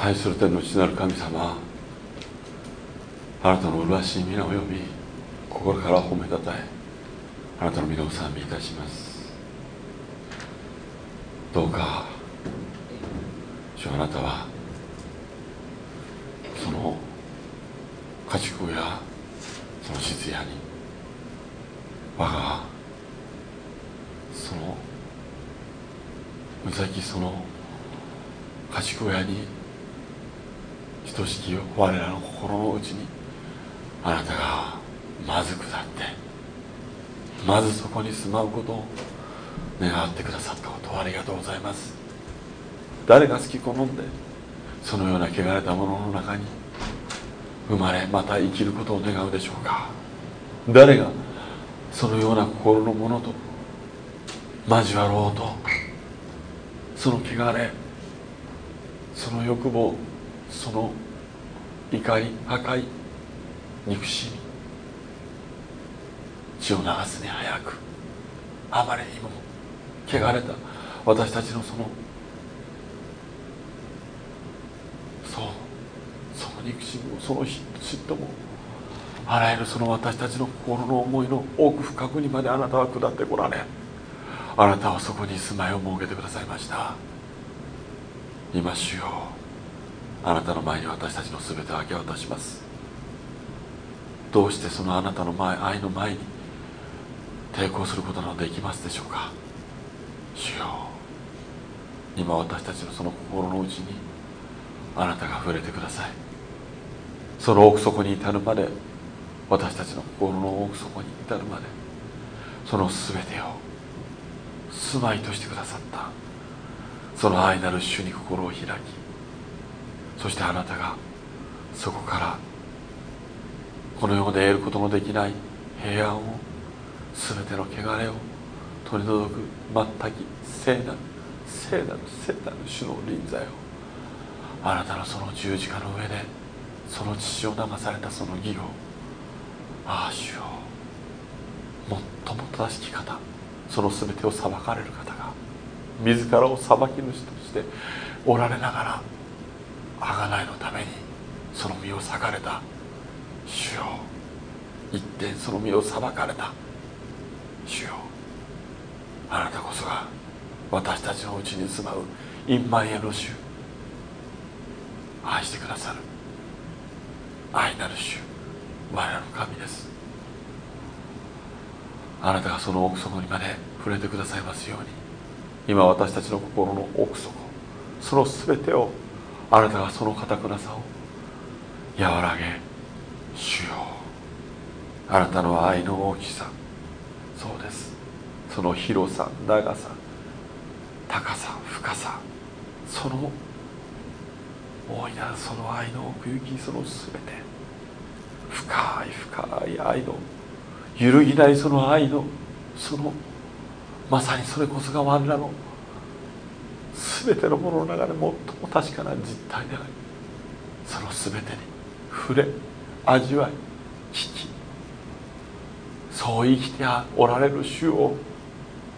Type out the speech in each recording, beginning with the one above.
愛する天の父なる神様。あなたの麗しい皆を呼び心から褒めたたえあなたの皆を賛美いたします。どうか主あなたはその家畜やその静屋に我がそのうざきその家畜屋に等しき我らの心の内にあなたがまず下ってまずそこに住まうことを願ってくださったことをありがとうございます。誰が好き好んでそのような汚れたものの中に生まれまた生きることを願うでしょうか。誰がそのような心のものと交わろうとその汚れその欲望その怒り破壊憎しみ血を流すに早く。あまりにも汚れた私たちのそのそうその憎しみもその嫉妬もあらゆるその私たちの心の思いの奥深くにまであなたは下ってこられあなたはそこに住まいを設けてくださいました。今主よ。あなたの前に私たちの全てを明け渡します。どうしてそのあなたの前愛の前に抵抗することなどできますでしょうか？主よ。今私たちのその心の内にあなたが触れてください。その奥底に至るまで私たちの心の奥底に至るまでその全てを住まいとしてくださったその愛なる主に心を開きそしてあなたがそこからこの世で得ることのできない平安を全ての汚れを取り除く全き聖なる聖なる聖なる主の臨在を。あなたのその十字架の上でその血を流されたその義をああ主よ最も正しき方。その全てを裁かれる方が自らを裁き主としておられながら贖いのためにその身を裂かれた。主よ。一点その身を裁かれた。主よ。あなたこそが私たちのうちに住まう陰満への主。愛してくださる。愛なる主。我らの神です。あなたがその奥底にまで触れてくださいますように。今私たちの心の奥底その全てをあなたがその堅くなさを和らげ主よ。あなたの愛の大きさ。そうです。その広さ長さ高さ深さ。その大いなるその愛の奥行きその全て。深い深い愛の揺るぎないその愛のそのまさにそれこそが我らの全てのものの中で最も確かな実態でありその全てに触れ味わい聞きそう生きておられる主を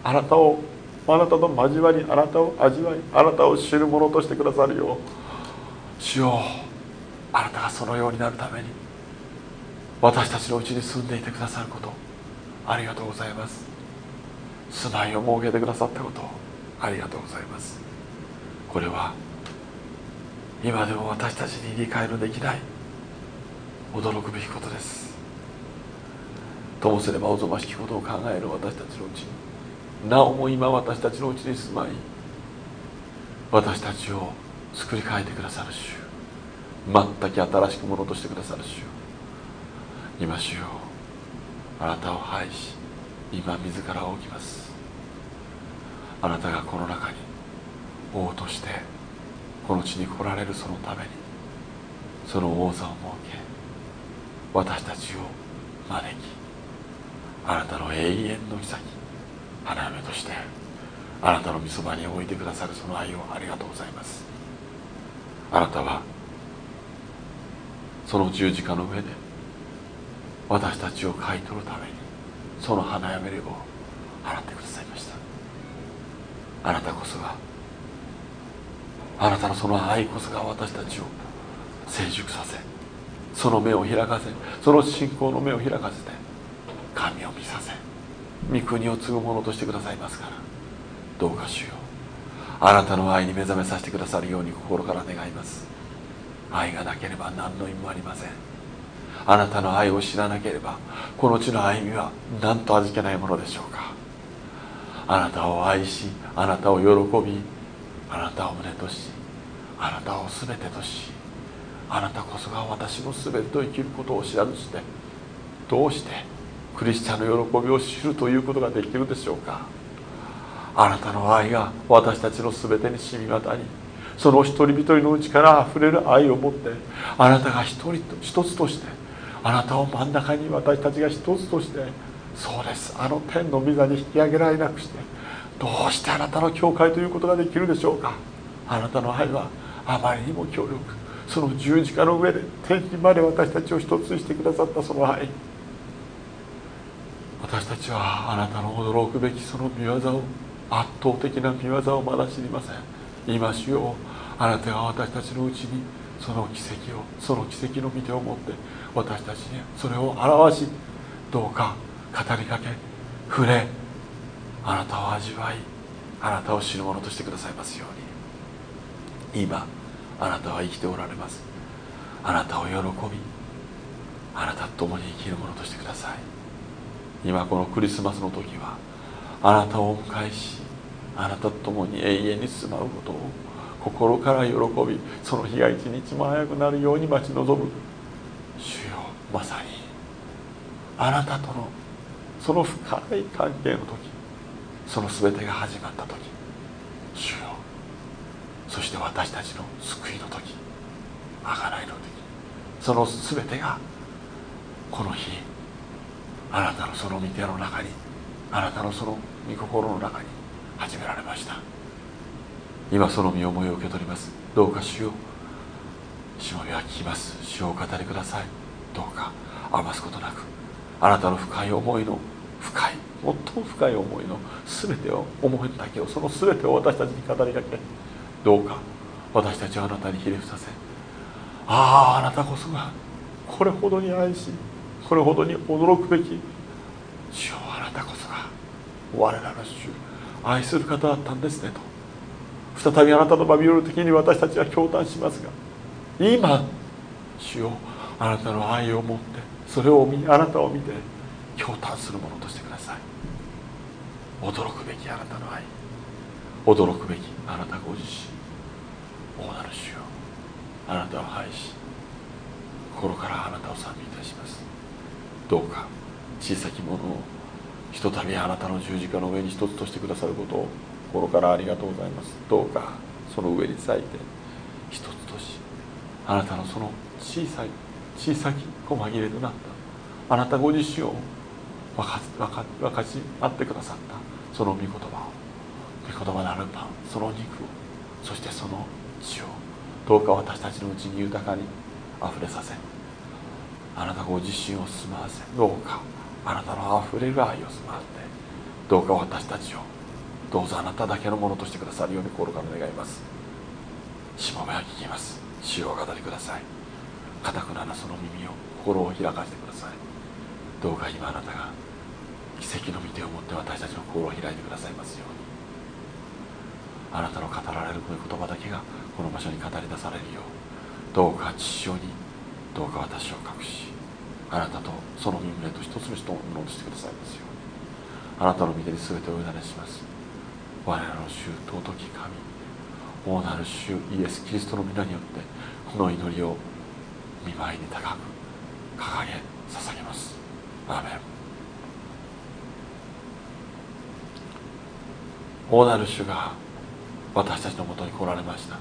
あなたをあなたと交わりあなたを味わいあなたを知るものとしてくださるよう主よあなたがそのようになるために私たちのうちに住んでいてくださることありがとうございます。住まいを設けてくださったことありがとうございます。これは今でも私たちに理解のできない驚くべきことです。ともすればおぞましきことを考える私たちのうちになおも今私たちのうちに住まい私たちを作り変えてくださる主全く新しくものとしてくださる主今主よあなたを拝し今自ら起きます。あなたがこの中に王としてこの地に来られるそのためにその王座を設け私たちを招きあなたの永遠の妃花嫁としてあなたの御そばに置いてくださるその愛をありがとうございます。あなたはその十字架の上で私たちを買い取るためにその花嫁を払ってくださいました。あなたこそがあなたのその愛こそが私たちを成熟させその目を開かせその信仰の目を開かせて神を見させ御国を継ぐものとしてくださいますからどうか主よあなたの愛に目覚めさせてくださるように心から願います。愛がなければ何の意味もありません。あなたの愛を知らなければこの地の歩みは何と味気ないものでしょうか。あなたを愛しあなたを喜びあなたを胸としあなたを全てとしあなたこそが私の全てと生きることを知らずしてどうしてクリスチャンの喜びを知るということができるでしょうか。あなたの愛が私たちの全てに染み渡りその一人一人のうちからあふれる愛を持ってあなたが一人と一つとしてあなたを真ん中に私たちが一つとしてそうです。あの天の御座に引き上げられなくしてどうしてあなたの教会ということができるでしょうか？あなたの愛はあまりにも強力その十字架の上で天にまで私たちを一つにしてくださったその愛私たちはあなたの驚くべきその見業を圧倒的な見業をまだ知りません。今しようあなたが私たちのうちにその奇跡をその奇跡の見てを持って私たちにそれを表しどうか語りかけ触れあなたを味わいあなたを知るものとしてくださいますように。今あなたは生きておられます。あなたを喜びあなたと共に生きるものとしてください。今このクリスマスの時はあなたをお迎えしあなたと共に永遠に住まうことを心から喜びその日が一日も早くなるように待ち望む。主よまさにあなたとのその深い関係の時。その全てが始まった時主よそして私たちの救いの時贖いの時その全てがこの日あなたのその御手の中にあなたのその御心の中に始められました。今その身思いを受け取ります。どうか主よしもべは聞きます。主をお語りください。どうか余すことなくあなたの深い思いの深い最も深い思いの全てを思いだけをその全てを私たちに語りかけどうか私たちはあなたにひれ伏させあああなたこそがこれほどに愛しこれほどに驚くべき主よあなたこそが我らの主愛する方だったんですねと。再びあなたのバビロル的に私たちは驚嘆しますが今主よあなたの愛を持ってそれをあなたを見て驚嘆するものとしてください。驚くべきあなたの愛。驚くべきあなたご自身。大なる主よ。あなたを愛し心からあなたを賛美いたします。どうか小さきものをひとたびあなたの十字架の上に一つとしてくださることを心からありがとうございます。どうかその上に咲いて一つとしあなたのその小さい小さき細切れとなったあなたご自身を分か分かち合ってくださった。その御言葉を。御言葉なるパンその肉をそしてその血をどうか私たちのうちに豊かにあふれさせあなたご自身を住まわせどうかあなたのあふれる愛を住まわせてどうか私たちをどうぞあなただけのものとしてくださるように心から願います。しもべは聞きます。死をお語りください。固くななその耳を心を開かせてください。どうか今あなたが奇跡の御手を持って私たちの心を開いてくださいますように。あなたの語られるこの言葉だけがこの場所に語り出されるようどうか父親にどうか私を隠しあなたとその身胸と一つの人をものとしてくださいますようにあなたの御手に全てをお委ねします我らの主尊き神大なる主イエス・キリストの皆によってこの祈りを見舞いに高く掲げ捧げます。アーメン大なる主が私たちのもとに来られました。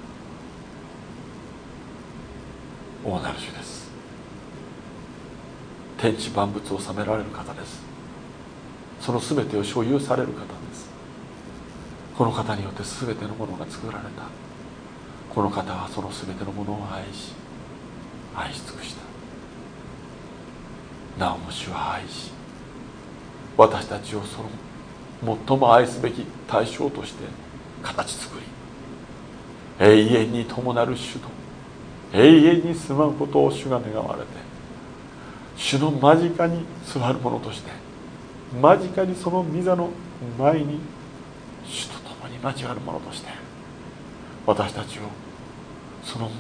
大なる主です。天地万物を治められる方です。その全てを所有される方です。この方によって全てのものが作られた。この方はその全てのものを愛し愛し尽くした。なおも主は愛し私たちをその最も愛すべき対象として形作り永遠に共なる主と永遠に住まうことを主が願われて主の間近に座る者として間近にその御座の前に主と共に交わる者として私たちをその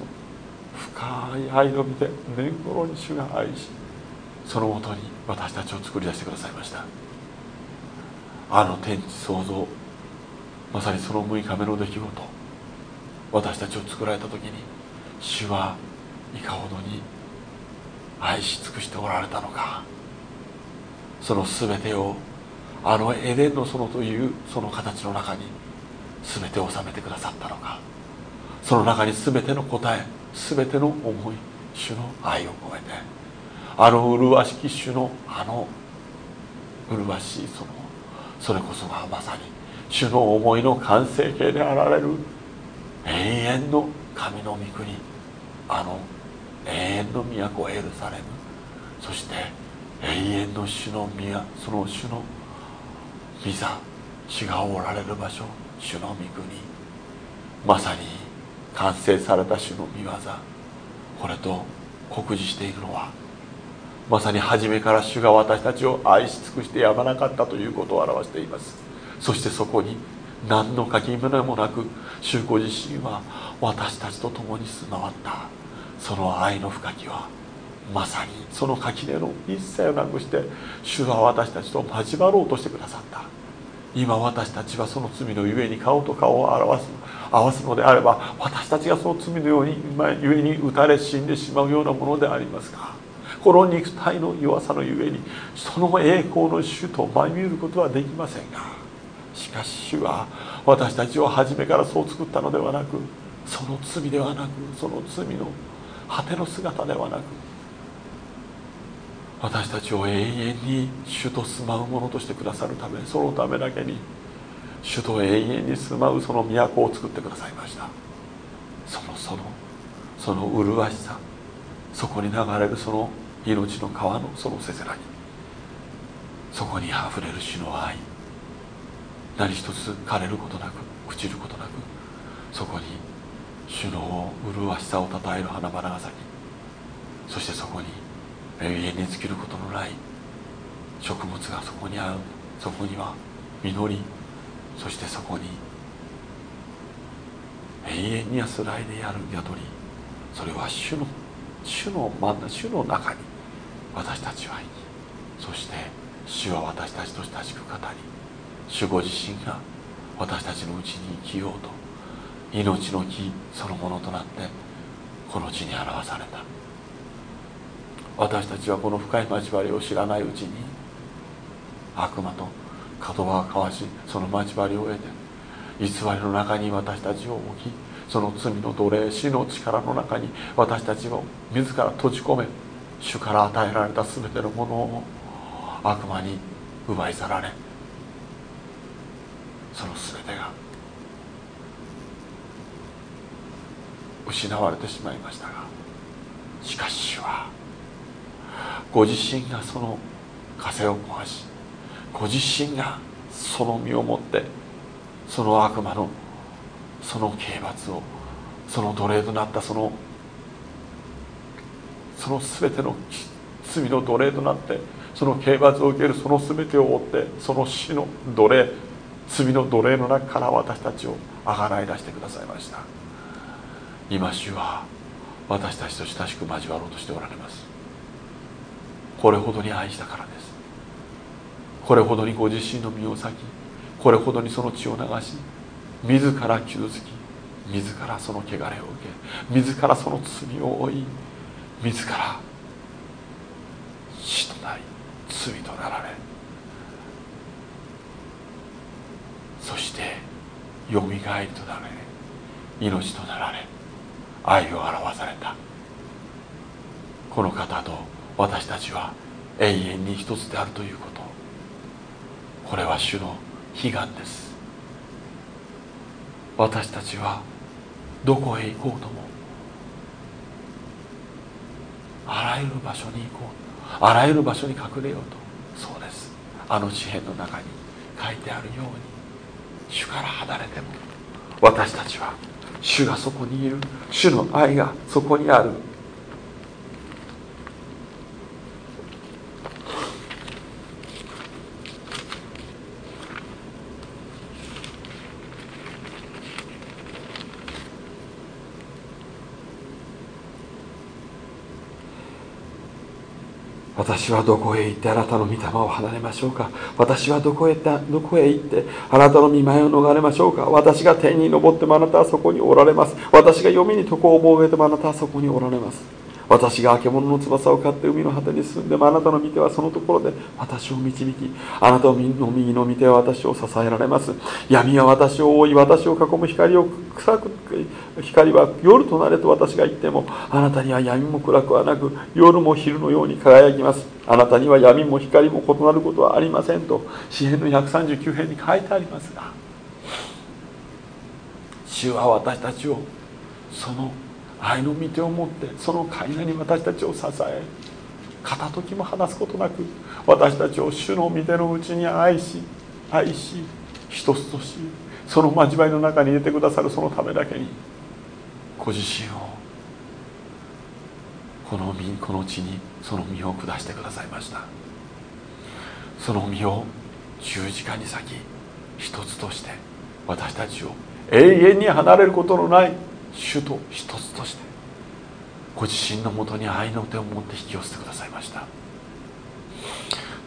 深い愛の見て年頃に主が愛しそのもとに私たちを作り出してくださいました。あの天地創造まさにその6日目の出来事私たちを作られた時に主はいかほどに愛し尽くしておられたのか。その全てをあのエデンの園というその形の中に全て収めてくださったのか。その中に全ての答え全ての思い主の愛を込めてあの麗しき主のあの麗しいそのそれこそがまさに主の思いの完成形であられる永遠の神の御国あの永遠の都エルサレムそして永遠の主の宮その主の御座主がおられる場所主の御国まさに完成された主の御業これと酷似しているのはまさに初めから主が私たちを愛し尽くしてやまなかったということを表しています。そしてそこに何の書き胸もなく主ご自身は私たちと共に住まわった。その愛の深きはまさにその垣根の一切をなくして主は私たちと交わろうとしてくださった。今私たちはその罪のゆえに顔と顔を表す合わすのであれば私たちがその罪のようにゆえに打たれ死んでしまうようなものでありますがこの肉体の弱さのゆえにその栄光の主と真見ることはできませんがしかし主は私たちを初めからそう作ったのではなくその罪ではなくその罪の果ての姿ではなく私たちを永遠に主と住まうものとしてくださるためそのためだけに主と永遠に住まうその都を作ってくださいました。そのそのその麗しさそこに流れるその命の川のそのせせらぎ。そこにあふれる主の愛。何一つ枯れることなく朽ちることなくそこに主の麗しさをたたえる花々が咲きそしてそこに永遠に尽きることのない植物がそこにあるそこには実りそしてそこに永遠に安らいでやる宿りそれは主の主の真ん中主の中に私たちはいにそして主は私たちと親しく語り主ご自身が私たちのうちに生きようと命の木そのものとなってこの地に表された。私たちはこの深い交わりを知らないうちに悪魔と門場を交わしその交わりを得て偽りの中に私たちを置きその罪の奴隷死の力の中に私たちを自ら閉じ込め主から与えられた全てのものを悪魔に奪い去られその全てが失われてしまいましたがしかし主はご自身がその風を壊しご自身がその身をもってその悪魔のその刑罰をその奴隷となったそのその全ての罪の奴隷となってその刑罰を受けるその全てを追ってその死の奴隷罪の奴隷の中から私たちをあがない出してくださいました。今主は私たちと親しく交わろうとしておられます。これほどに愛したからです。これほどにご自身の身を裂きこれほどにその血を流し自ら傷つき自らその汚れを受け自らその罪を負い自ら死となり罪となられそしてよみがえりとなられ命となられ愛を表された。この方と私たちは永遠に一つであるということ。これは主の悲願です。私たちはどこへ行こうともあらゆる場所に行こうあらゆる場所に隠れようと。そうです。あの詩篇の中に書いてあるように主から離れても。私たちは主がそこにいる。主の愛がそこにある。私はどこへ行ってあなたの御霊を離れましょうか？私はどこへどこへ行って？あなたの御前を逃れましょうか？私が天に昇ってもあなたはそこにおられます。私が読みに床を設けてもあなたはそこにおられます。私が獣の翼を買って海の果てに進んでもあなたの御手はそのところで私を導きあなたの右の御手は私を支えられます。闇は私を覆い私を囲む光を暗く光は夜となれと私が言ってもあなたには闇も暗くはなく夜も昼のように輝きます。あなたには闇も光も異なることはありませんと詩篇の139編に書いてありますが主は私たちをその愛の御手を持ってその階段に私たちを支え片時も離すことなく私たちを主の御手のうちに愛し愛し一つとしその交わりの中に入れてくださるそのためだけにご自身をこの身この地にその身を下してくださいました。その身を十字架に咲き一つとして私たちを永遠に離れることのない主と一つとしてご自身のもとに愛の手を持って引き寄せてくださいました。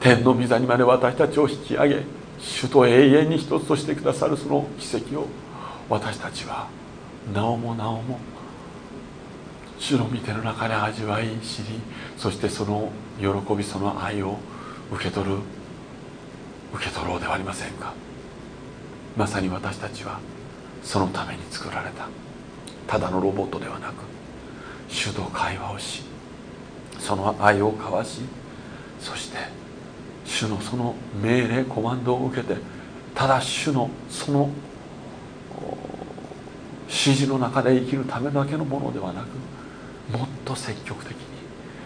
天の御座にまで私たちを引き上げ主と永遠に一つとしてくださるその奇跡を私たちはなおもなおも主の御手の中で味わい知りそしてその喜びその愛を受け取る受け取ろうではありませんか。まさに私たちはそのために作られた。ただのロボットではなく主と会話をしその愛を交わしそして主のその命令コマンドを受けてただ主のその指示の中で生きるためだけのものではなくもっと積極的に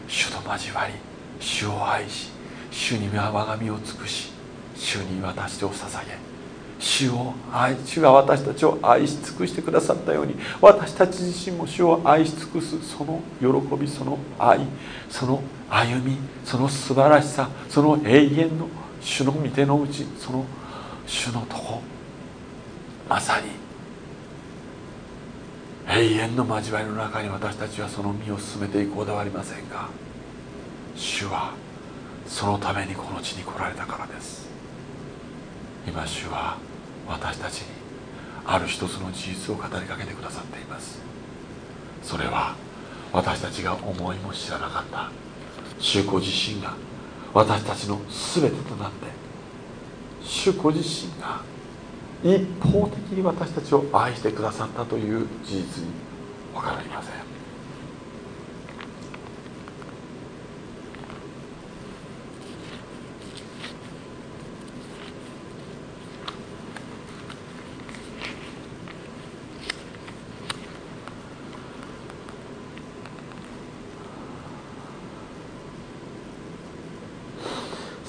主と交わり主を愛し主には我が身を尽くし主に私を捧げ主を愛主が私たちを愛し尽くしてくださったように私たち自身も主を愛し尽くすその喜びその愛その歩みその素晴らしさその永遠の主の御手のうちその主のとこまさに永遠の交わりの中に私たちはその身を進めていこうではありませんか？主はそのためにこの地に来られたからです。今主は私たちにある一つの事実を語りかけてくださっています。それは私たちが思いも知らなかった。主子自身が私たちの全てとなって主子自身が一方的に私たちを愛してくださったという事実に分かりません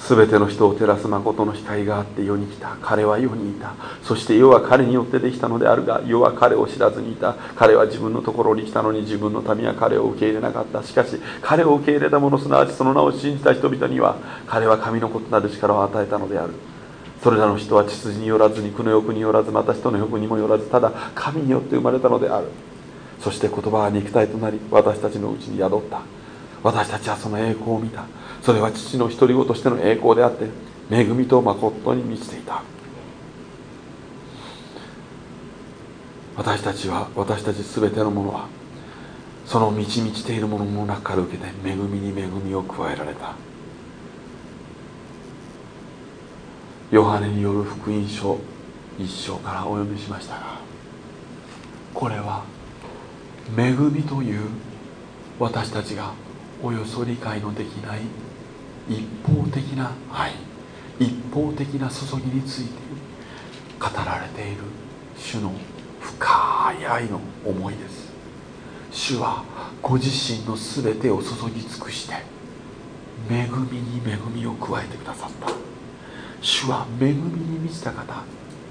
全ての人を照らす誠の光があって世に来た。彼は世にいた。そして世は彼によってできたのであるが世は彼を知らずにいた。彼は自分のところに来たのに自分の民は彼を受け入れなかった。しかし彼を受け入れた者すなわちその名を信じた人々には彼は神の異なる力を与えたのである。それらの人は血筋によらず肉の欲によらずまた人の欲にもよらずただ神によって生まれたのである。そして言葉は肉体となり私たちのうちに宿った。私たちはその栄光を見た。それは父の独り子としての栄光であって恵みと誠に満ちていた。私たちは私たち全てのものはその満ち満ちているものの中から受けて恵みに恵みを加えられた。ヨハネによる福音書一章からお読みしましたがこれは恵みという私たちがおよそ理解のできない一方的な愛一方的な注ぎについて語られている主の深い愛の思いです。主はご自身の全てを注ぎ尽くして恵みに恵みを加えてくださった。主は恵みに満ちた方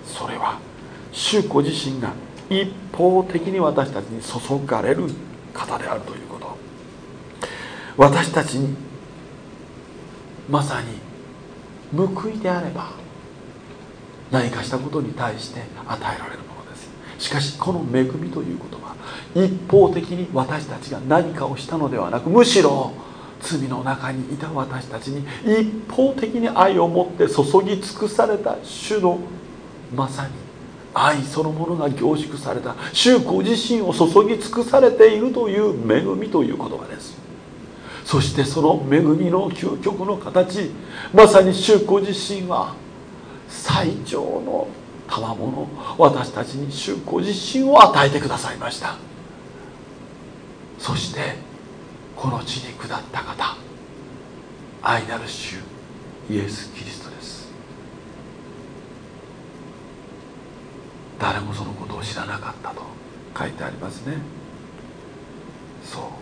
それは主ご自身が一方的に私たちに注がれる方であるということ。私たちにまさに報いであれば何かしたことに対して与えられるものです。しかしこの恵みということは一方的に私たちが何かをしたのではなくむしろ罪の中にいた私たちに一方的に愛を持って注ぎ尽くされた主のまさに愛そのものが凝縮された主ご自身を注ぎ尽くされているという恵みという言葉です。そしてその恵みの究極の形まさに主ご自身は最上の賜物私たちに主ご自身を与えてくださいました。そしてこの地に下った方愛なる主イエス・キリストです。誰もそのことを知らなかったと書いてありますねそ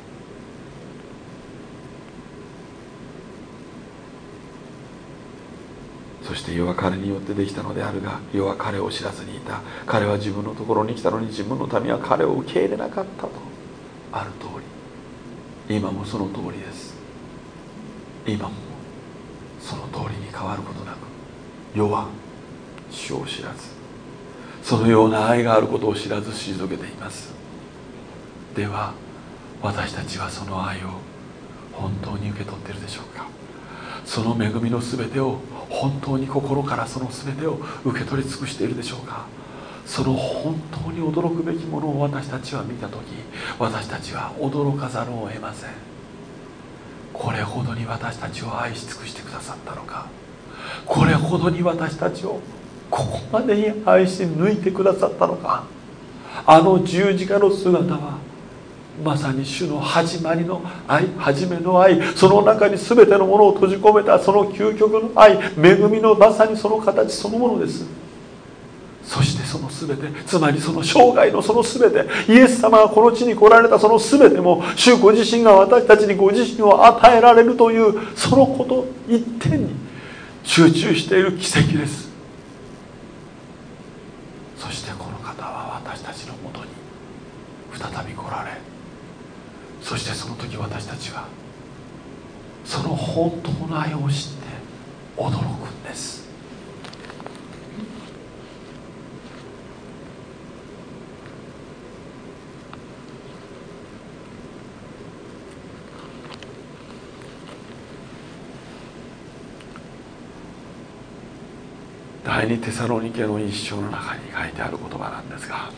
うそして世は彼によってできたのであるが世は彼を知らずにいた。彼は自分のところに来たのに自分の民は彼を受け入れなかったと。ある通り。今もその通りです。今もその通りに変わることなく世は主を知らず。そのような愛があることを知らず退けています。では私たちはその愛を本当に受け取っているでしょうか。その恵みの全てを本当に心からその全てを受け取り尽くしているでしょうか。その本当に驚くべきものを私たちは見た時私たちは驚かざるを得ません。これほどに私たちを愛し尽くしてくださったのか。これほどに私たちをここまでに愛し抜いてくださったのか。あの十字架の姿はまさに主の始まりの愛初めの愛その中に全てのものを閉じ込めたその究極の愛恵みのまさにその形そのものです。そしてその全てつまりその生涯のその全てイエス様がこの地に来られたその全ても主ご自身が私たちにご自身を与えられるというそのこと一点に集中している奇跡です。そしてこの方は私たちのもとに再び来られそしてその時私たちはその本当の愛を知って驚くんです。第二テサロニケの一章の中に書いてある言葉なんですが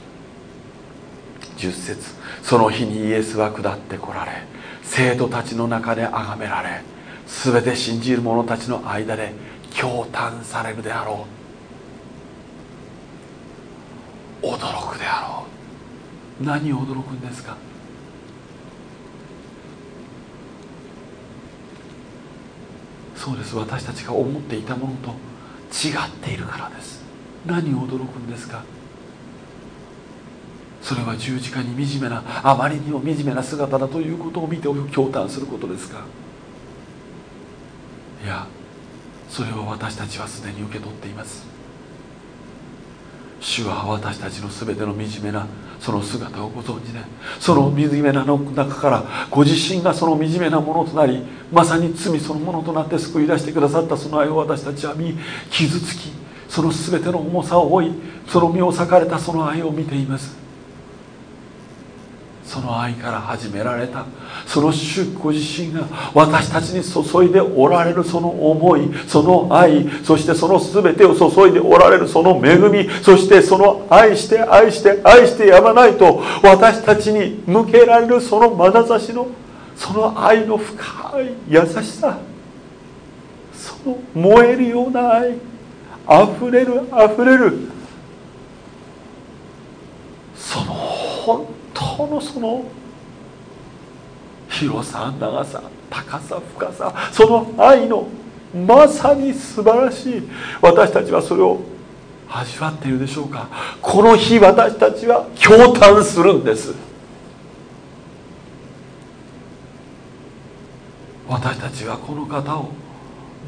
10節。その日にイエスは下ってこられ生徒たちの中で崇められ全て信じる者たちの間で驚嘆されるであろう。驚くであろう。何を驚くんですか？そうです。私たちが思っていたものと違っているからです。何を驚くんですか？それは十字架に惨めなあまりにも惨めな姿だということを見て驚嘆することですか？いやそれを私たちはすでに受け取っています。主は私たちの全ての惨めなその姿をご存知でその惨めなの中からご自身がその惨めなものとなりまさに罪そのものとなって救い出してくださったその愛を私たちは見傷つきその全ての重さを負いその身を裂かれたその愛を見ています。その愛から始められた。その主ご自身が私たちに注いでおられるその思いその愛そしてその全てを注いでおられるその恵みそしてその愛して愛して愛してやまないと私たちに向けられるその眼差しのその愛の深い優しさその燃えるような愛あふれるあふれるその本当のその広さ長さ高さ深さその愛のまさに素晴らしい。私たちはそれを味わっているでしょうか。この日私たちは驚嘆するんです。私たちはこの方を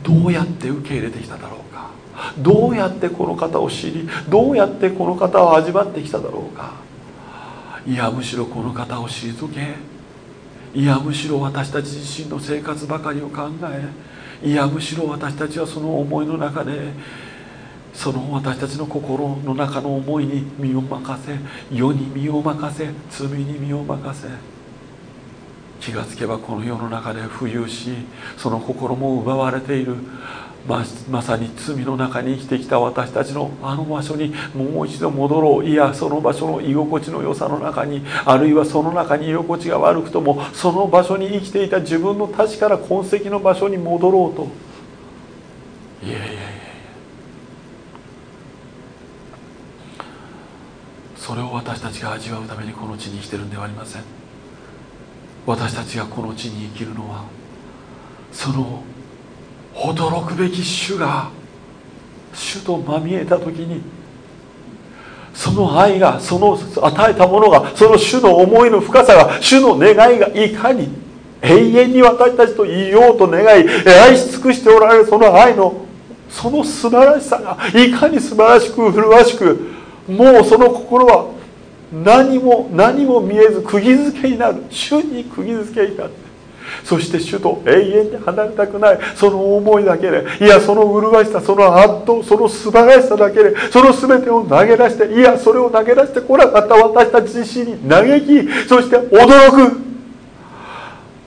どうやって受け入れてきただろうか。どうやってこの方を知りどうやってこの方を味わってきただろうか。いやむしろこの方を退けいやむしろ私たち自身の生活ばかりを考えいやむしろ私たちはその思いの中でその私たちの心の中の思いに身を任せ世に身を任せ罪に身を任せ気がつけばこの世の中で浮遊しその心も奪われている。ままさに罪の中に生きてきた私たちのあの場所にもう一度戻ろう。いやその場所の居心地の良さの中にあるいはその中に居心地が悪くともその場所に生きていた自分の確かな痕跡の場所に戻ろうと。いやいやいや。それを私たちが味わうためにこの地に生きてるんではありません。私たちがこの地に生きるのはその驚くべき主が主とまみえた時にその愛がその与えたものがその主の思いの深さが主の願いがいかに永遠に私たちと言おうと願い愛し尽くしておられるその愛のその素晴らしさがいかに素晴らしく麗しくもうその心は何も何も見えず釘付けになる。主に釘付けになってそして主と永遠に離れたくない。その思いだけで。いやその麗しさその圧倒その素晴らしさだけで。その全てを投げ出していやそれを投げ出してこなかった。私たち自身に嘆きそして驚く。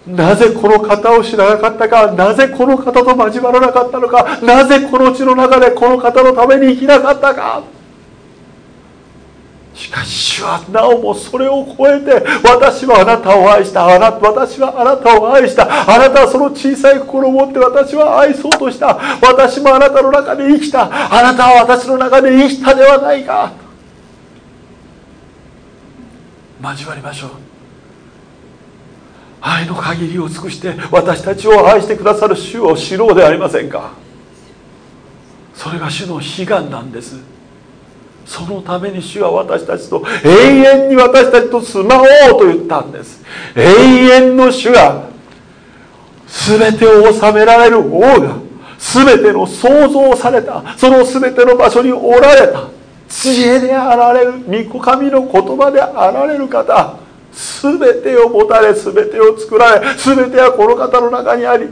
なぜこの方を知らなかったか。なぜこの方と交わらなかったのか。なぜこの地の中でこの方のために生きなかったか。しかし主はなおもそれを超えて私はあなたを愛した。あな私はあなたを愛した。あなたはその小さい心を持って私は愛そうとした。私もあなたの中で生きた。あなたは私の中で生きたではないか。交わりましょう。愛の限りを尽くして私たちを愛してくださる主を知ろうではありませんか。それが主の悲願なんです。そのために主は私たちと永遠に私たちと住まおうと言ったんです。永遠の主が全てを治められる王が全ての創造されたその全ての場所におられた知恵であられる御子神の言葉であられる方全てを持たれ全てを作られ全てはこの方の中にあり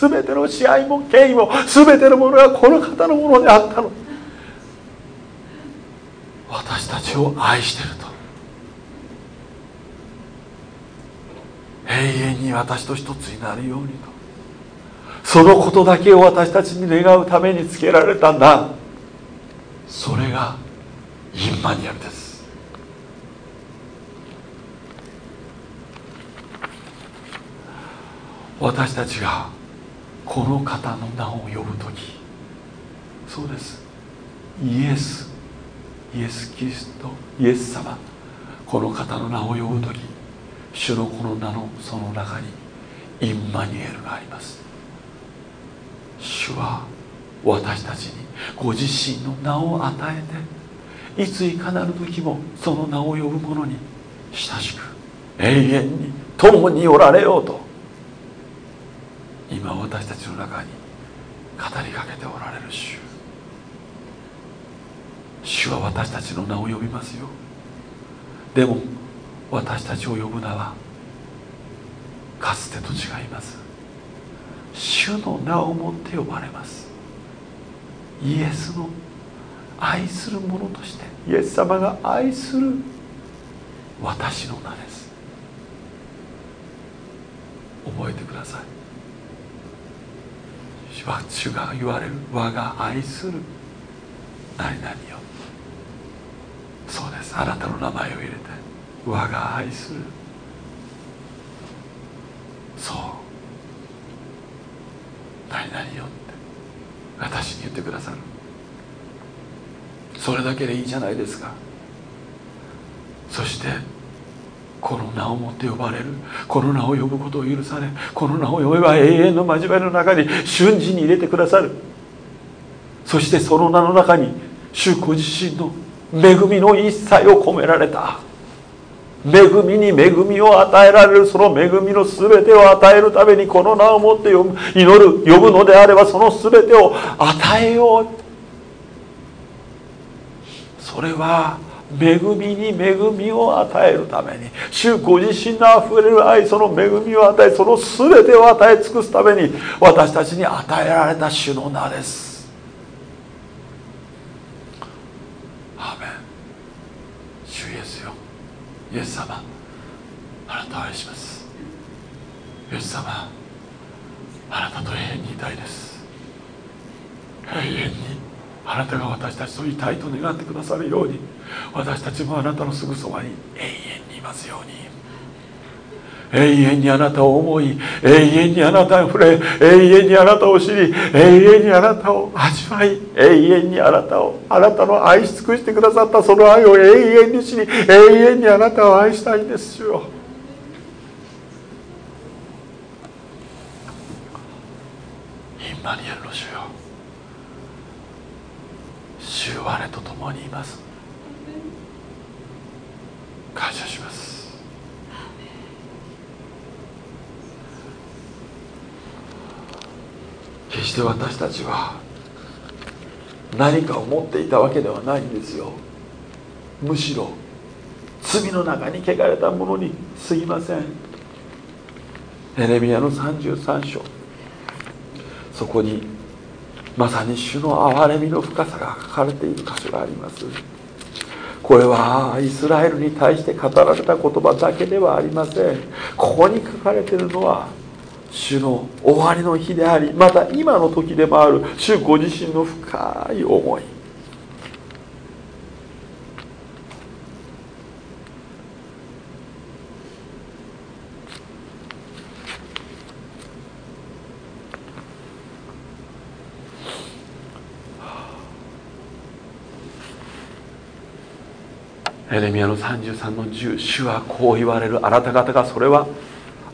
全ての支配も権威も全てのものがこの方のものであったの。私たちを愛してると。永遠に私と一つになるようにと。そのことだけを私たちに願うためにつけられたんだ。それがインマニュアルです。私たちがこの方の名を呼ぶ時そうです。イエスイエス・キリストイエス様この方の名を呼ぶ時主のこの名のその中にインマニュエルがあります。主は私たちにご自身の名を与えていついかなる時もその名を呼ぶ者に親しく永遠に共におられようと今私たちの中に語りかけておられる主。主は私たちの名を呼びますよ。でも私たちを呼ぶ名はかつてと違います。主の名をもって呼ばれます。イエスの愛する者としてイエス様が愛する私の名です。覚えてください。主が言われる我が愛する何々よそうです。あなたの名前を入れて我が愛する。そう。何々よって私に言ってくださる。それだけでいいじゃないですか。そしてこの名をもって呼ばれる。この名を呼ぶことを許されこの名を呼べば永遠の交わりの中に瞬時に入れてくださる。そしてその名の中に主ご自身の恵みの一切を込められた。恵みに恵みを与えられるその恵みの全てを与えるためにこの名をもって祈る呼ぶのであればその全てを与えよう。それは恵みに恵みを与えるために。主ご自身のあふれる愛その恵みを与えその全てを与え尽くすために私たちに与えられた主の名ですアーメン主イエスよイエス様あなたを愛します。イエス様あなたと永遠にいたいです。永遠にあなたが私たちといたいと願ってくださるように私たちもあなたのすぐそばに永遠にいますように。永遠にあなたを思い永遠にあなたに触れ永遠にあなたを知り永遠にあなたを味わい永遠にあなたをあなたの愛し尽くしてくださったその愛を永遠に知り永遠にあなたを愛したいんですよ。インマニエルの主よ。主我と共にいます。感謝します。決して私たちは何かを持っていたわけではないんですよ。むしろ罪の中に汚れたものにすぎません。エレミアの33章。そこにまさに主の憐れみの深さが書かれている箇所があります。これはイスラエルに対して語られた言葉だけではありません。ここに書かれているのは主の終わりの日でありまた今の時でもある主ご自身の深い思い。エレミアの33の10主はこう言われる。あなた方がそれは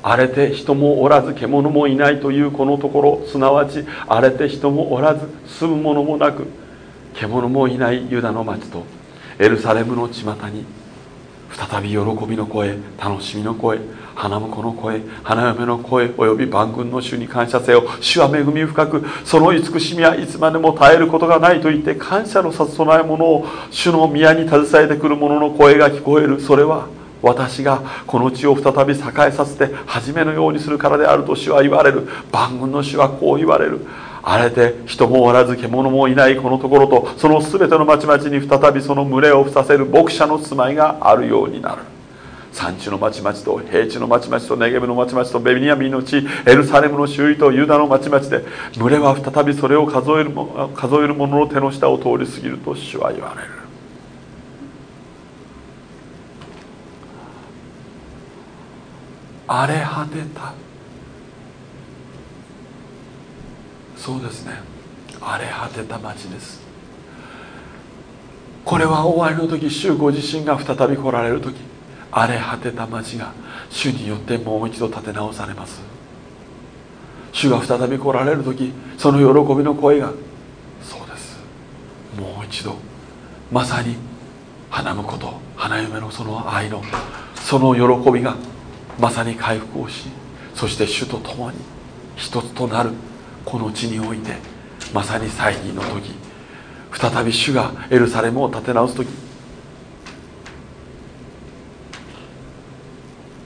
荒れて人もおらず獣もいないというこのところ。すなわち荒れて人もおらず住む者もなく獣もいないユダの町とエルサレムの巷に再び喜びの声楽しみの声花婿の声花嫁の声および万軍の主に感謝せよ。主は恵み深くその慈しみはいつまでも絶えることがないと言って感謝のさ備え物を主の宮に携えてくる者の声が聞こえる。それは私がこの地を再び栄えさせて初めのようにするからであると主は言われる。万軍の主はこう言われる。荒れて人もおらず獣もいないこのところとその全ての町々に再びその群れをさせる牧者の住まいがあるようになる。山地の町々と平地の町々とネゲブの町々とベビニヤミンの地エルサレムの周囲とユダの町々で群れは再びそれを数えるも数える者の手の下を通り過ぎると主は言われる。荒れ果てた。そうですね。荒れ果てた町です。これは終わりの時主ご自身が再び来られる時荒れ果てた町が主によってもう一度立て直されます。主が再び来られる時その喜びの声がそうです。もう一度まさに花婿と花嫁のその愛のその喜びがまさに回復をしそして主と共に一つとなるこの地においてまさに再臨の時再び主がエルサレムを立て直す時。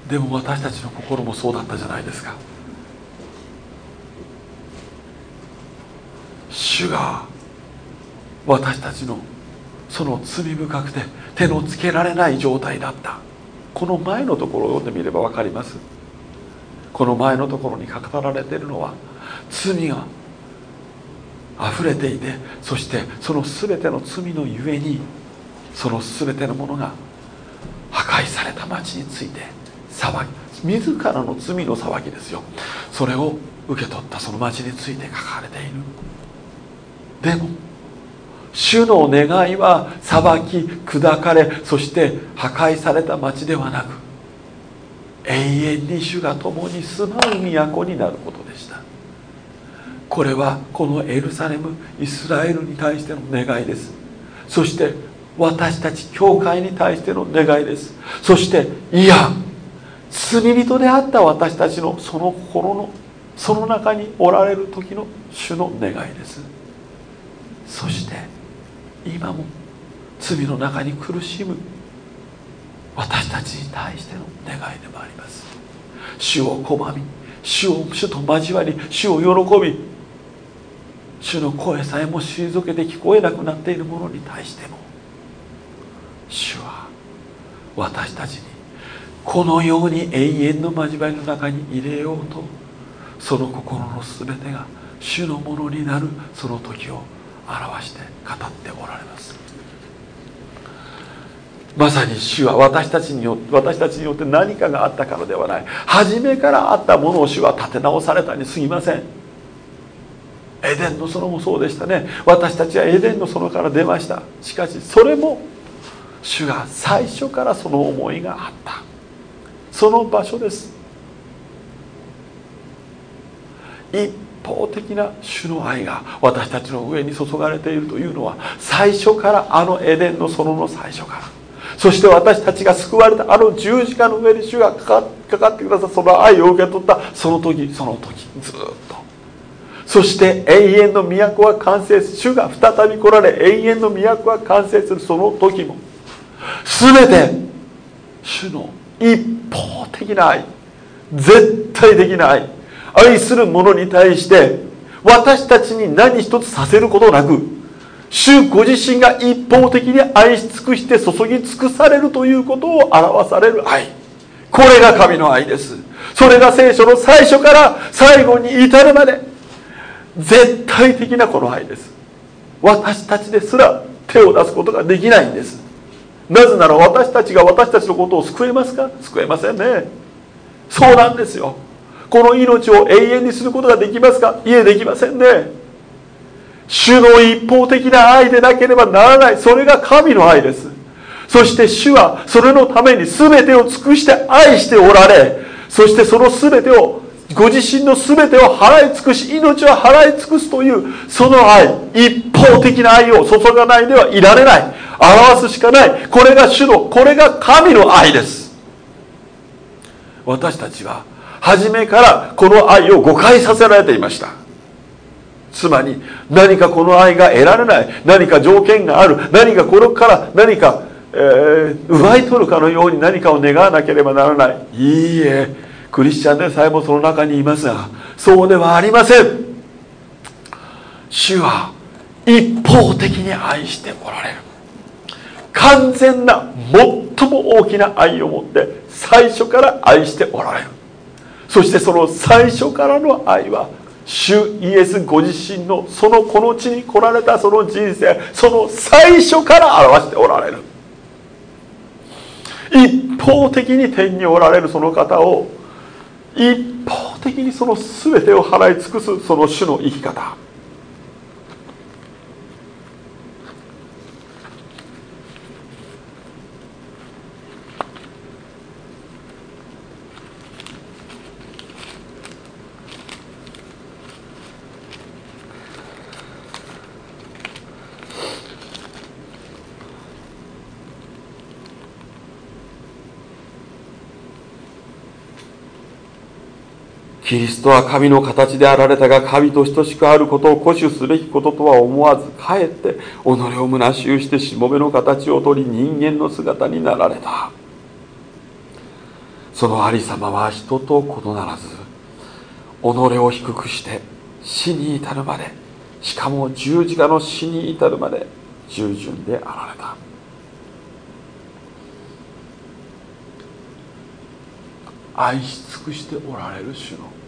でも私たちの心もそうだったじゃないですか。主が私たちのその罪深くて手のつけられない状態だった。この前のところを読んでみれば分かります。この前のところに語られているのは罪が溢れていてそしてその全ての罪のゆえにその全てのものが破壊された町について騒ぎ自らの罪の騒ぎですよ。それを受け取ったその町について書かれている。でも主の願いは裁き砕かれそして破壊された町ではなく永遠に主が共に住まう都になることでした。これはこのエルサレムイスラエルに対しての願いです。そして私たち教会に対しての願いです。そしていや罪人であった私たちのその心のその中におられる時の主の願いです。そして今も罪の中に苦しむ。私たちに対しての願いでもあります。主を拒み主を主と交わり主を喜び主の声さえも退けて聞こえなくなっている者に対しても主は私たちにこのように永遠の交わりの中に入れようとその心の全てが主のものになるその時を表して語っておられます。まさに主は私たちによって私たちによって何かがあったからではない。初めからあったものを主は立て直されたにすぎません。エデンの園もそうでしたね。私たちはエデンの園から出ました。しかしそれも主が最初からその思いがあった。その場所です。一方的な主の愛が私たちの上に注がれているというのは最初からあのエデンの園の最初から。そして私たちが救われたあの十字架の上に主がかかってくださったその愛を受け取ったその時その時ずっと。そして永遠の都は完成する主が再び来られ永遠の都は完成するその時も全て主の一方的な愛絶対的な愛愛する者に対して私たちに何一つさせることなく主ご自身が一方的に愛し尽くして注ぎ尽くされるということを表される愛。これが神の愛です。それが聖書の最初から最後に至るまで絶対的なこの愛です。私たちですら手を出すことができないんです。なぜなら私たちが私たちのことを救えますか？救えませんね。そうなんですよこの命を永遠にすることができますか？いえできませんね。主の一方的な愛でなければならない。それが神の愛です。そして主はそれのために全てを尽くして愛しておられそしてその全てをご自身の全てを払い尽くし命を払い尽くすというその愛一方的な愛を注がないではいられない。表すしかない。これが主のこれが神の愛です。私たちは初めからこの愛を誤解させられていました。つまり何かこの愛が得られない何か条件がある何かこれから何か、えー、奪い取るかのように何かを願わなければならない。いいえクリスチャンでさえもその中にいますがそうではありません。主は一方的に愛しておられる。完全な最も大きな愛を持って最初から愛しておられる。そしてその最初からの愛は主イエスご自身のそのこの地に来られたその人生その最初から表しておられる。一方的に天におられるその方を一方的にその全てを払い尽くすその主の生き方。キリストは神の形であられたが神と等しくあることを固守すべきこととは思わずかえって己を虚しゅうしてしもべの形をとり人間の姿になられた。そのありさまは人と異ならず己を低くして死に至るまでしかも十字架の死に至るまで従順であられた。愛し尽くしておられる主の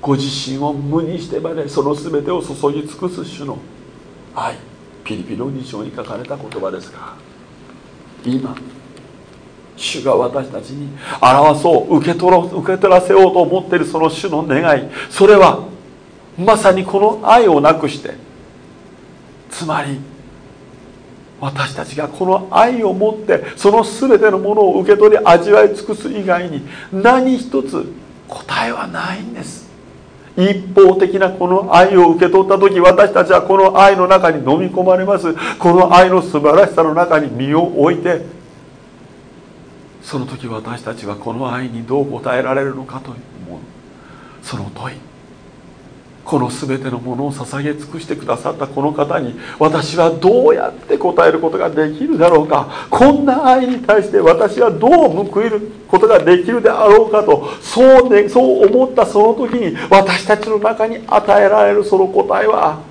ご自身を無にしてまでその全てを注ぎ尽くす主の愛。ピリピの2章に書かれた言葉ですが今主が私たちに表そう受け取ろう受け取らせようと思っているその主の願いそれはまさにこの愛をなくしてつまり私たちがこの愛を持ってその全てのものを受け取り味わい尽くす以外に何一つ答えはないんです。一方的なこの愛を受け取った時私たちはこの愛の中に飲み込まれます。この愛の素晴らしさの中に身を置いてその時私たちはこの愛にどう応えられるのかと思うその問い。この全てのものを捧げ尽くしてくださったこの方に私はどうやって答えることができるだろうか。こんな愛に対して私はどう報いることができるであろうかとそう,、ね、そう思ったその時に私たちの中に与えられるその答えは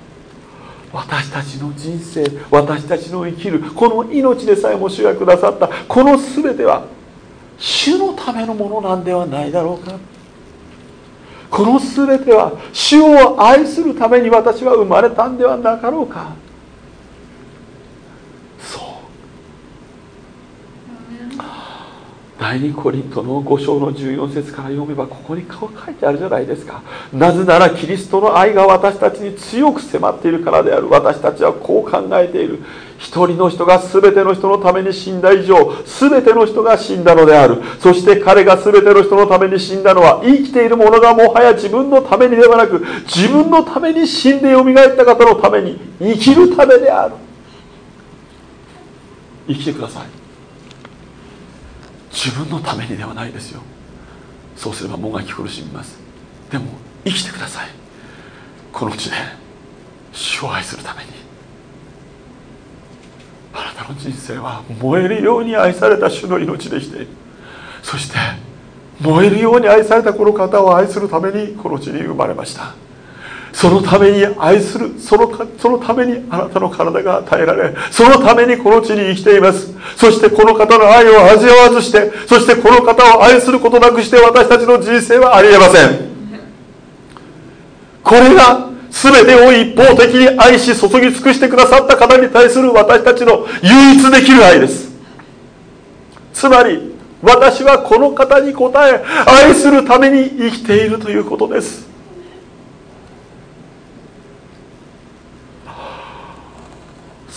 私たちの人生私たちの生きるこの命でさえも主がくださったこの全ては主のためのものなんではないだろうか。この全ては主を愛するために私は生まれたんではなかろうかそう第二コリントの5章の14節から読めばここに書いてあるじゃないですか。なぜならキリストの愛が私たちに強く迫っているからである。私たちはこう考えている。一人の人が全ての人のために死んだ以上全ての人が死んだのである。そして彼が全ての人のために死んだのは生きている者がもはや自分のためにではなく自分のために死んでよみがえった方のために生きるためである。生きてください。自分のためにではないですよ。そうすればもがき苦しみます。でも生きてください。この地で主を愛するために。あなたの人生は燃えるように愛された主の命でして。そして燃えるように愛されたこの方を愛するためにこの地に生まれました。そのために愛するそのそのためにあなたの体が与えられそのためにこの地に生きています。そしてこの方の愛を味わわずしてそしてこの方を愛することなくして私たちの人生はありえません。これが全てを一方的に愛し注ぎ尽くしてくださった方に対する私たちの唯一できる愛です。つまり私はこの方に応え愛するために生きているということです。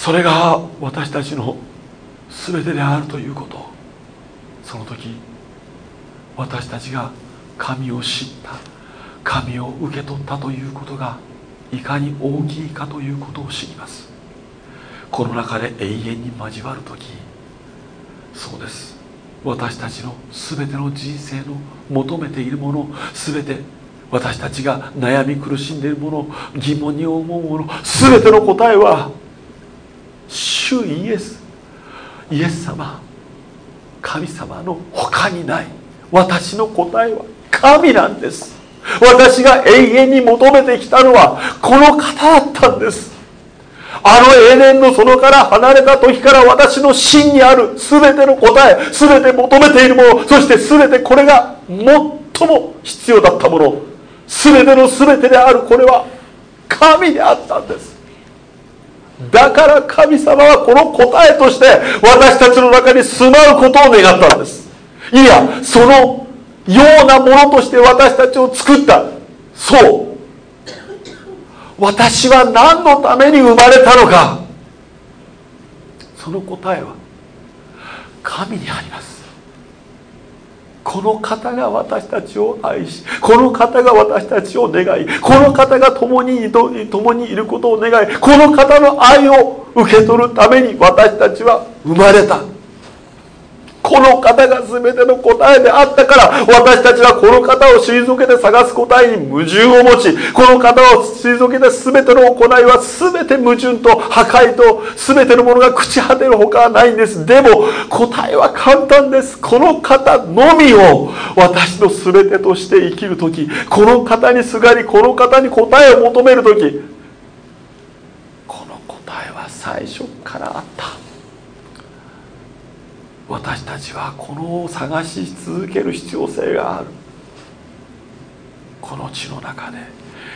それが私たちの全てであるということ。その時私たちが神を知った。神を受け取ったということがいかに大きいかということを知ります。この中で永遠に交わる時そうです。私たちの全ての人生の求めているもの全て私たちが悩み苦しんでいるもの疑問に思うもの全ての答えは主イエス。イエス様神様の他にない私の答えは神なんです。私が永遠に求めてきたのはこの方だったんです。あの永年の園から離れた時から私の真にある全ての答え全て求めているものそして全てこれが最も必要だったもの全ての全てであるこれは神であったんです。だから神様はこの答えとして私たちの中に住まうことを願ったんです。いやそのようなものとして私たちを作った。そう。私は何のために生まれたのか。その答えは神にあります。この方が私たちを愛しこの方が私たちを願いこの方が共に共にいることを願いこの方の愛を受け取るために私たちは生まれた。この方が全ての答えであったから私たちはこの方を退けて探す答えに矛盾を持ちこの方を退けて全ての行いは全て矛盾と破壊と全てのものが朽ち果てるほかはないんです。でも答えは簡単です。この方のみを私の全てとして生きる時この方にすがりこの方に答えを求める時この答えは最初からあった。私たちはこのを探し続ける必要性がある。この地の中で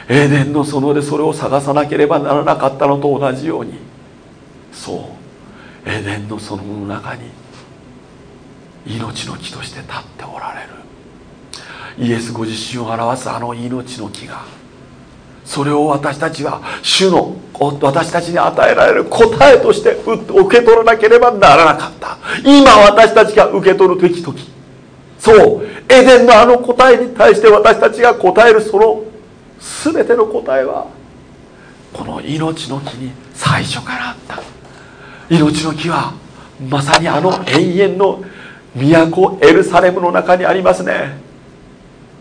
エデンの園でそれを探さなければならなかったのと同じようにそうエデンの園の中に命の木として立っておられる。イエスご自身を表すあの命の木がそれを私たちは主の私たちに与えられる答えとして受け取らなければならなかった。今私たちが受け取るべき時。そう。エデンのあの答えに対して私たちが答えるその全ての答えはこの命の木に最初からあった。命の木はまさにあの永遠の都エルサレムの中にありますね。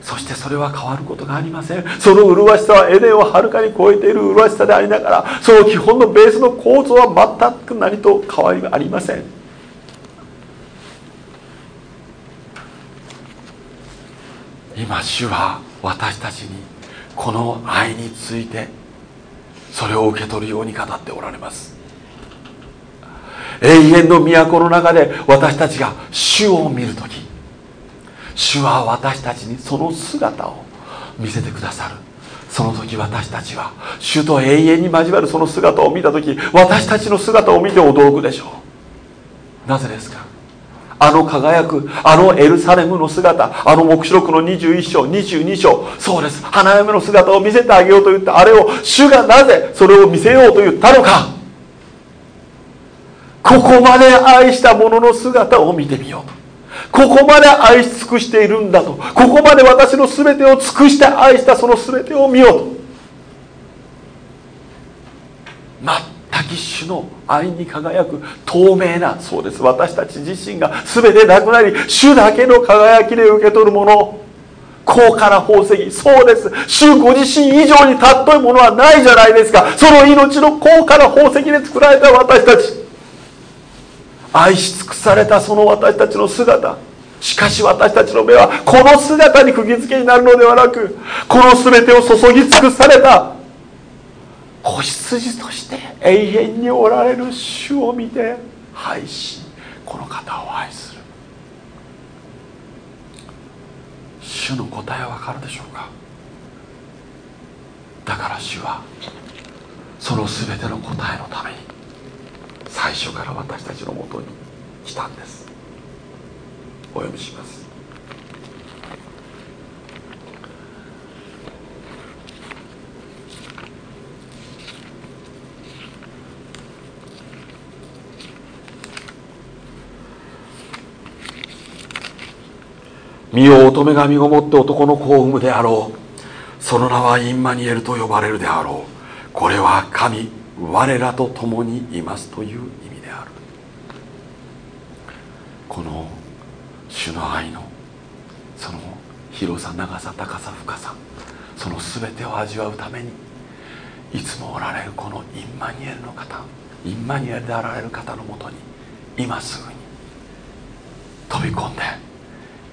そしてそれは変わることがありません。その麗しさはエデンをはるかに超えている麗しさでありながらその基本のベースの構造は全く何と変わりはありません。今主は私たちにこの愛についてそれを受け取るように語っておられます。永遠の都の中で私たちが主を見る時主は私たちにその姿を見せてくださる。その時私たちは主と永遠に交わるその姿を見た時私たちの姿を見て驚くでしょう。なぜですか？あの輝くあのエルサレムの姿あの黙示録の21章22章そうです。花嫁の姿を見せてあげようと言ったあれを主がなぜそれを見せようと言ったのか。ここまで愛した者の姿を見てみよう。とここまで愛し尽くしているんだと。ここまで私の全てを尽くして愛したその全てを見ようと。全く主の愛に輝く透明なそうです。私たち自身が全てなくなり主だけの輝きで受け取るもの。高価な宝石。そうです。主ご自身以上に尊いものはないじゃないですか。その命の高価な宝石で作られた私たち。愛し尽くされたその私たちの姿。しかし私たちの目はこの姿に釘付けになるのではなくこの全てを注ぎ尽くされた。子羊として永遠におられる主を見て愛しこの方を愛する。主の答えは分かるでしょうか？だから主はその全ての答えのために最初から私たちのもとに来たんです。お読みします。身を乙女が身ごもって男の子を産むであろう。その名はインマニエルと呼ばれるであろう。これは神。我らと共にいますという意味である。この主の愛のその広さ長さ高さ深さその全てを味わうためにいつもおられるこのインマニエルの方インマニエルであられる方のもとに今すぐに飛び込んで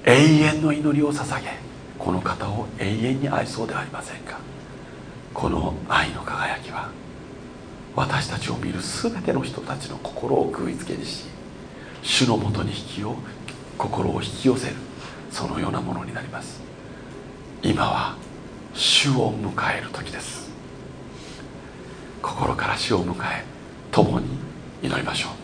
永遠の祈りを捧げこの方を永遠に愛そうではありませんか。この愛の輝きは私たちを見る全ての人たちの心を食いつけにし主のもとに引きを心を引き寄せるそのようなものになります。今は主を迎える時です。心から主を迎え共に祈りましょう。